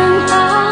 绽放